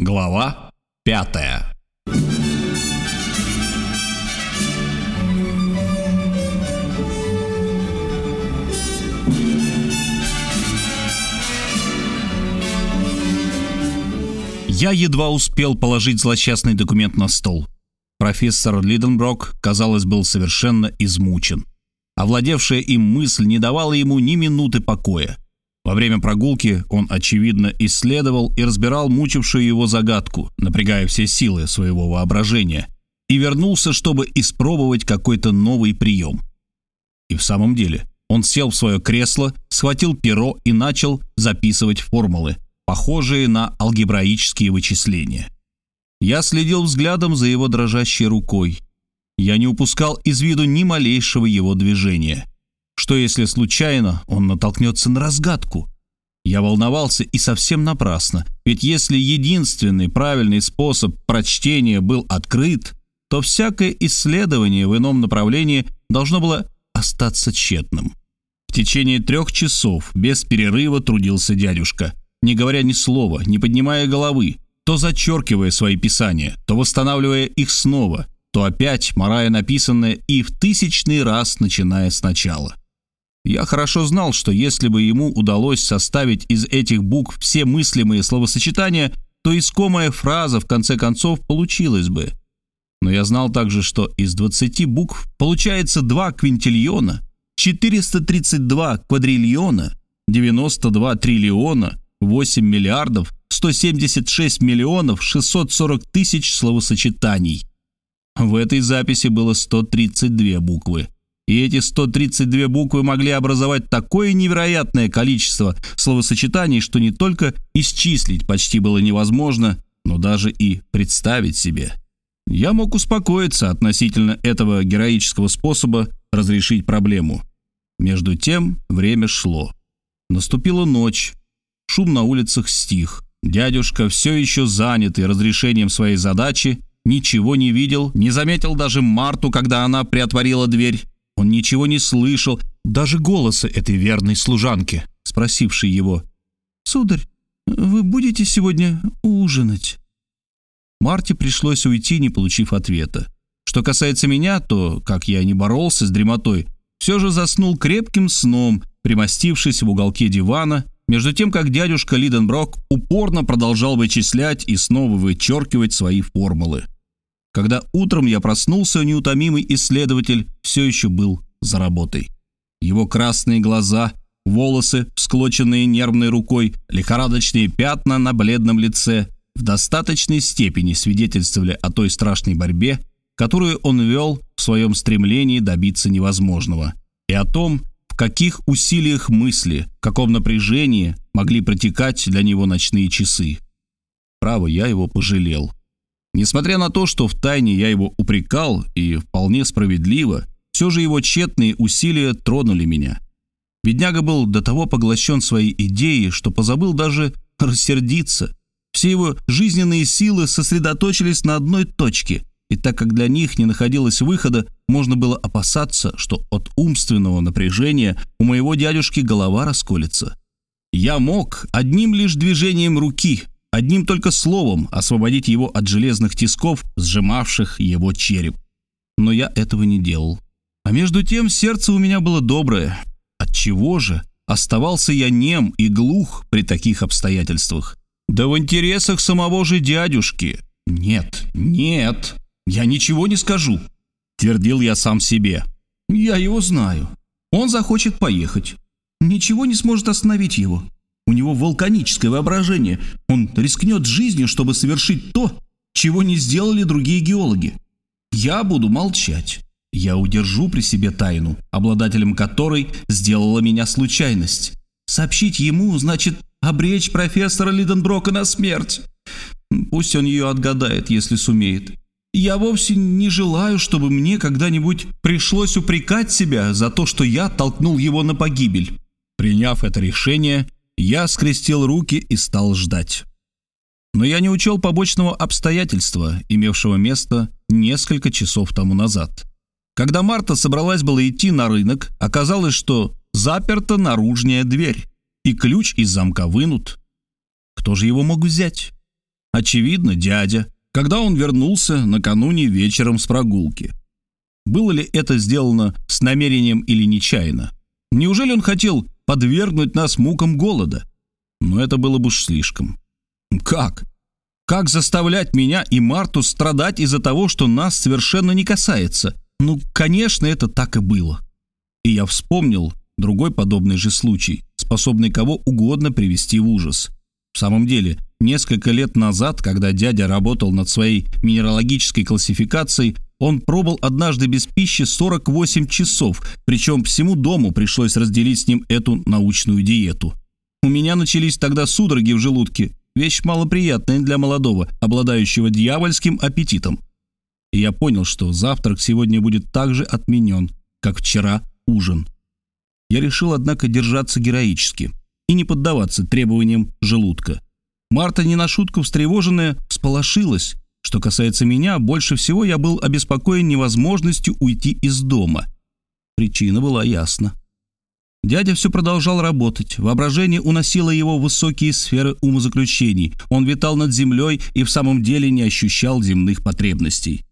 Глава пятая Я едва успел положить злосчастный документ на стол. Профессор Лиденброк, казалось, был совершенно измучен. Овладевшая им мысль не давала ему ни минуты покоя. Во время прогулки он, очевидно, исследовал и разбирал мучившую его загадку, напрягая все силы своего воображения, и вернулся, чтобы испробовать какой-то новый прием. И в самом деле он сел в свое кресло, схватил перо и начал записывать формулы, похожие на алгебраические вычисления. Я следил взглядом за его дрожащей рукой. Я не упускал из виду ни малейшего его движения — что если случайно он натолкнется на разгадку? Я волновался и совсем напрасно, ведь если единственный правильный способ прочтения был открыт, то всякое исследование в ином направлении должно было остаться тщетным. В течение трех часов без перерыва трудился дядюшка, не говоря ни слова, не поднимая головы, то зачеркивая свои писания, то восстанавливая их снова, то опять морая написанное и в тысячный раз начиная сначала. Я хорошо знал, что если бы ему удалось составить из этих букв все мыслимые словосочетания, то искомая фраза в конце концов получилась бы. Но я знал также, что из 20 букв получается 2 квинтильона, 432 квадриллиона, 92 триллиона, 8 миллиардов, 176 миллионов 640 тысяч словосочетаний. В этой записи было 132 буквы. И эти 132 буквы могли образовать такое невероятное количество словосочетаний, что не только исчислить почти было невозможно, но даже и представить себе. Я мог успокоиться относительно этого героического способа разрешить проблему. Между тем время шло. Наступила ночь. Шум на улицах стих. Дядюшка, все еще занятый разрешением своей задачи, ничего не видел, не заметил даже Марту, когда она приотворила дверь. Он ничего не слышал, даже голоса этой верной служанки, спросившей его. «Сударь, вы будете сегодня ужинать?» Марте пришлось уйти, не получив ответа. Что касается меня, то, как я не боролся с дремотой, все же заснул крепким сном, примостившись в уголке дивана, между тем, как дядюшка Лиденброк упорно продолжал вычислять и снова вычеркивать свои формулы. Когда утром я проснулся, неутомимый исследователь все еще был за работой. Его красные глаза, волосы, всклоченные нервной рукой, лихорадочные пятна на бледном лице в достаточной степени свидетельствовали о той страшной борьбе, которую он вел в своем стремлении добиться невозможного, и о том, в каких усилиях мысли, в каком напряжении могли протекать для него ночные часы. Право, я его пожалел. Несмотря на то, что в тайне я его упрекал, и вполне справедливо, все же его тщетные усилия тронули меня. Бедняга был до того поглощен своей идеей, что позабыл даже рассердиться. Все его жизненные силы сосредоточились на одной точке, и так как для них не находилось выхода, можно было опасаться, что от умственного напряжения у моего дядюшки голова расколется. Я мог одним лишь движением руки – одним только словом освободить его от железных тисков, сжимавших его череп. Но я этого не делал. А между тем сердце у меня было доброе. Отчего же оставался я нем и глух при таких обстоятельствах? Да в интересах самого же дядюшки. Нет, нет, я ничего не скажу, твердил я сам себе. Я его знаю. Он захочет поехать. Ничего не сможет остановить его. У него вулканическое воображение. Он рискнет жизнью, чтобы совершить то, чего не сделали другие геологи. Я буду молчать. Я удержу при себе тайну, обладателем которой сделала меня случайность. Сообщить ему значит обречь профессора Лиденброка на смерть. Пусть он ее отгадает, если сумеет. Я вовсе не желаю, чтобы мне когда-нибудь пришлось упрекать себя за то, что я толкнул его на погибель. Приняв это решение, я скрестил руки и стал ждать. Но я не учел побочного обстоятельства, имевшего место несколько часов тому назад. Когда Марта собралась было идти на рынок, оказалось, что заперта наружная дверь, и ключ из замка вынут. Кто же его мог взять? Очевидно, дядя, когда он вернулся накануне вечером с прогулки. Было ли это сделано с намерением или нечаянно? Неужели он хотел подвергнуть нас мукам голода? Но это было бы уж слишком. Как? Как заставлять меня и Марту страдать из-за того, что нас совершенно не касается? Ну, конечно, это так и было. И я вспомнил другой подобный же случай, способный кого угодно привести в ужас. В самом деле, несколько лет назад, когда дядя работал над своей минералогической классификацией, он пробыл однажды без пищи 48 часов, причем всему дому пришлось разделить с ним эту научную диету. У меня начались тогда судороги в желудке, вещь малоприятная для молодого, обладающего дьявольским аппетитом. И я понял, что завтрак сегодня будет так же отменен, как вчера ужин. Я решил, однако, держаться героически и не поддаваться требованиям желудка. Марта, не на шутку встревоженная, всполошилась. Что касается меня, больше всего я был обеспокоен невозможностью уйти из дома. Причина была ясна. Дядя все продолжал работать. Воображение уносило его в высокие сферы умозаключений. Он витал над землей и в самом деле не ощущал земных потребностей.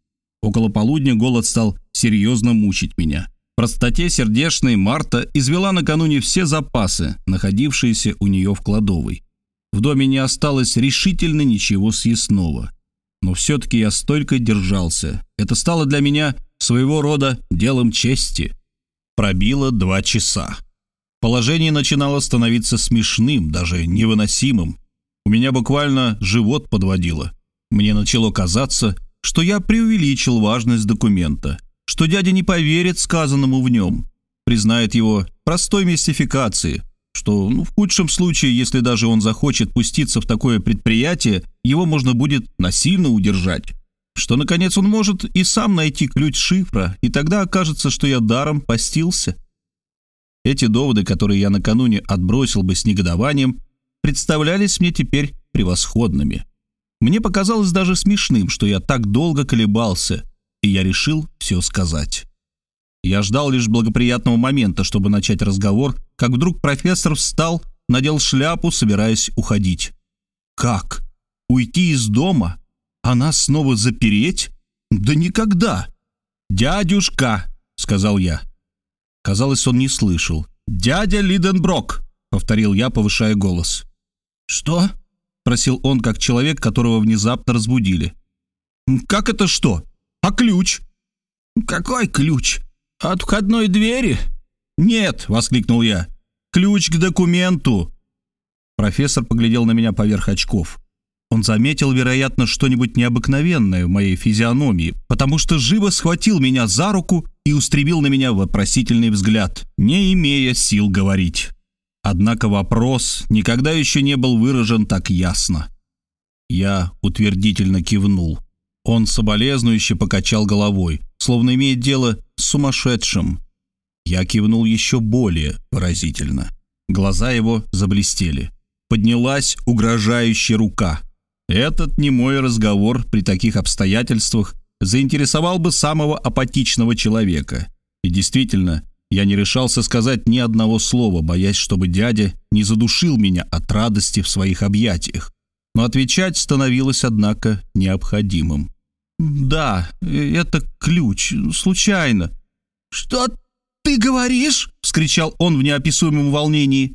Около полудня голод стал серьезно мучить меня. В простоте сердечной Марта извела накануне все запасы, находившиеся у нее в кладовой. В доме не осталось решительно ничего съестного. Но все-таки я столько держался. Это стало для меня своего рода делом чести. Пробило два часа. Положение начинало становиться смешным, даже невыносимым. У меня буквально живот подводило. Мне начало казаться, что я преувеличил важность документа, что дядя не поверит сказанному в нем, признает его простой мистификацией, что ну, в худшем случае, если даже он захочет пуститься в такое предприятие, его можно будет насильно удержать, что, наконец, он может и сам найти ключ шифра, и тогда окажется, что я даром постился. Эти доводы, которые я накануне отбросил бы с негодованием, представлялись мне теперь превосходными. Мне показалось даже смешным, что я так долго колебался, и я решил все сказать. Я ждал лишь благоприятного момента, чтобы начать разговор, как вдруг профессор встал, надел шляпу, собираясь уходить. «Как? Уйти из дома? А нас снова запереть? Да никогда!» «Дядюшка!» — сказал я. Казалось, он не слышал. «Дядя Лиденброк!» — повторил я, повышая голос. «Что?» — просил он, как человек, которого внезапно разбудили. «Как это что? А ключ?» «Какой ключ? От входной двери?» «Нет!» — воскликнул я. «Ключ к документу!» Профессор поглядел на меня поверх очков. Он заметил, вероятно, что-нибудь необыкновенное в моей физиономии, потому что живо схватил меня за руку и устремил на меня вопросительный взгляд, не имея сил говорить. Однако вопрос никогда еще не был выражен так ясно. Я утвердительно кивнул. Он соболезнующе покачал головой, словно имеет дело сумасшедшим. Я кивнул еще более выразительно. Глаза его заблестели. Поднялась угрожающая рука. Этот немой разговор при таких обстоятельствах заинтересовал бы самого апатичного человека. И действительно, я не решался сказать ни одного слова, боясь, чтобы дядя не задушил меня от радости в своих объятиях. Но отвечать становилось, однако, необходимым. «Да, это ключ. Случайно». «Что ты говоришь?» — вскричал он в неописуемом волнении.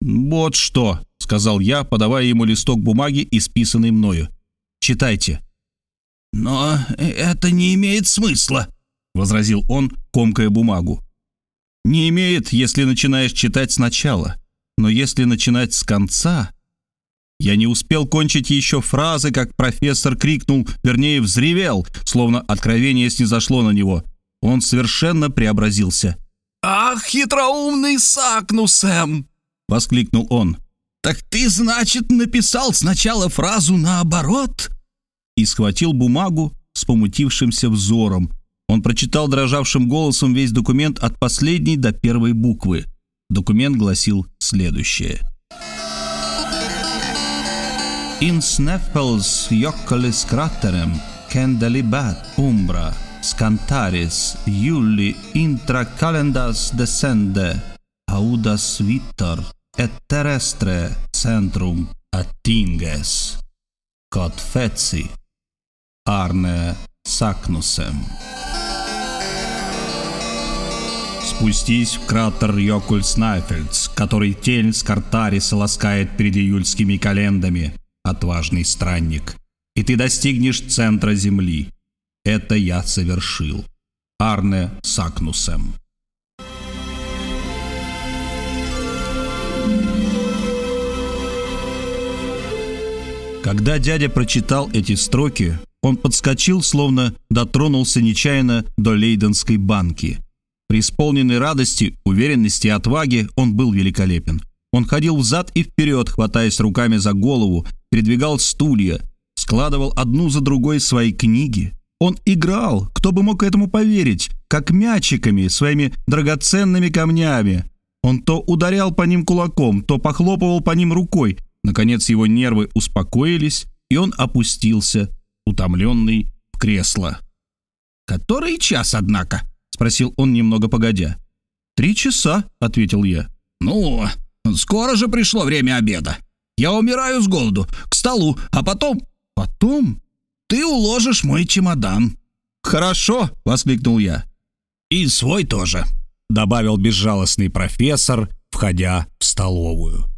«Вот что», — сказал я, подавая ему листок бумаги, исписанный мною. «Читайте». «Но это не имеет смысла», — возразил он, комкая бумагу. «Не имеет, если начинаешь читать сначала. Но если начинать с конца...» Я не успел кончить еще фразы, как профессор крикнул, вернее, взревел, словно откровение снизошло на него. Он совершенно преобразился. «Ах, хитроумный Сакнусем!» — воскликнул он. «Так ты, значит, написал сначала фразу наоборот?» И схватил бумагу с помутившимся взором. Он прочитал дрожавшим голосом весь документ от последней до первой буквы. Документ гласил следующее. «In Sneffels Jockolis Kraterem Kendelibat Umbra Scantaris Juli intra calendas descende Audas Vitor et terrestre centrum attinges. Кот Фетси, Арне Сакнусем. Спустись в кратер Йокуль Снайфельдс, который тень с Картариса ласкает перед июльскими календами, отважный странник, и ты достигнешь центра Земли. Это я совершил. Арне Сакнусем. Когда дядя прочитал эти строки, он подскочил, словно дотронулся нечаянно до лейденской банки. При исполненной радости, уверенности и отваге он был великолепен. Он ходил взад и вперед, хватаясь руками за голову, передвигал стулья, складывал одну за другой свои книги. Он играл, кто бы мог этому поверить, как мячиками, своими драгоценными камнями. Он то ударял по ним кулаком, то похлопывал по ним рукой, Наконец его нервы успокоились, и он опустился, утомленный, в кресло. «Который час, однако?» — спросил он немного погодя. «Три часа», — ответил я. «Ну, скоро же пришло время обеда. Я умираю с голоду. К столу, а потом...» «Потом?» «Ты уложишь мой чемодан». «Хорошо!» — воскликнул я. «И свой тоже», — добавил безжалостный профессор, входя в столовую.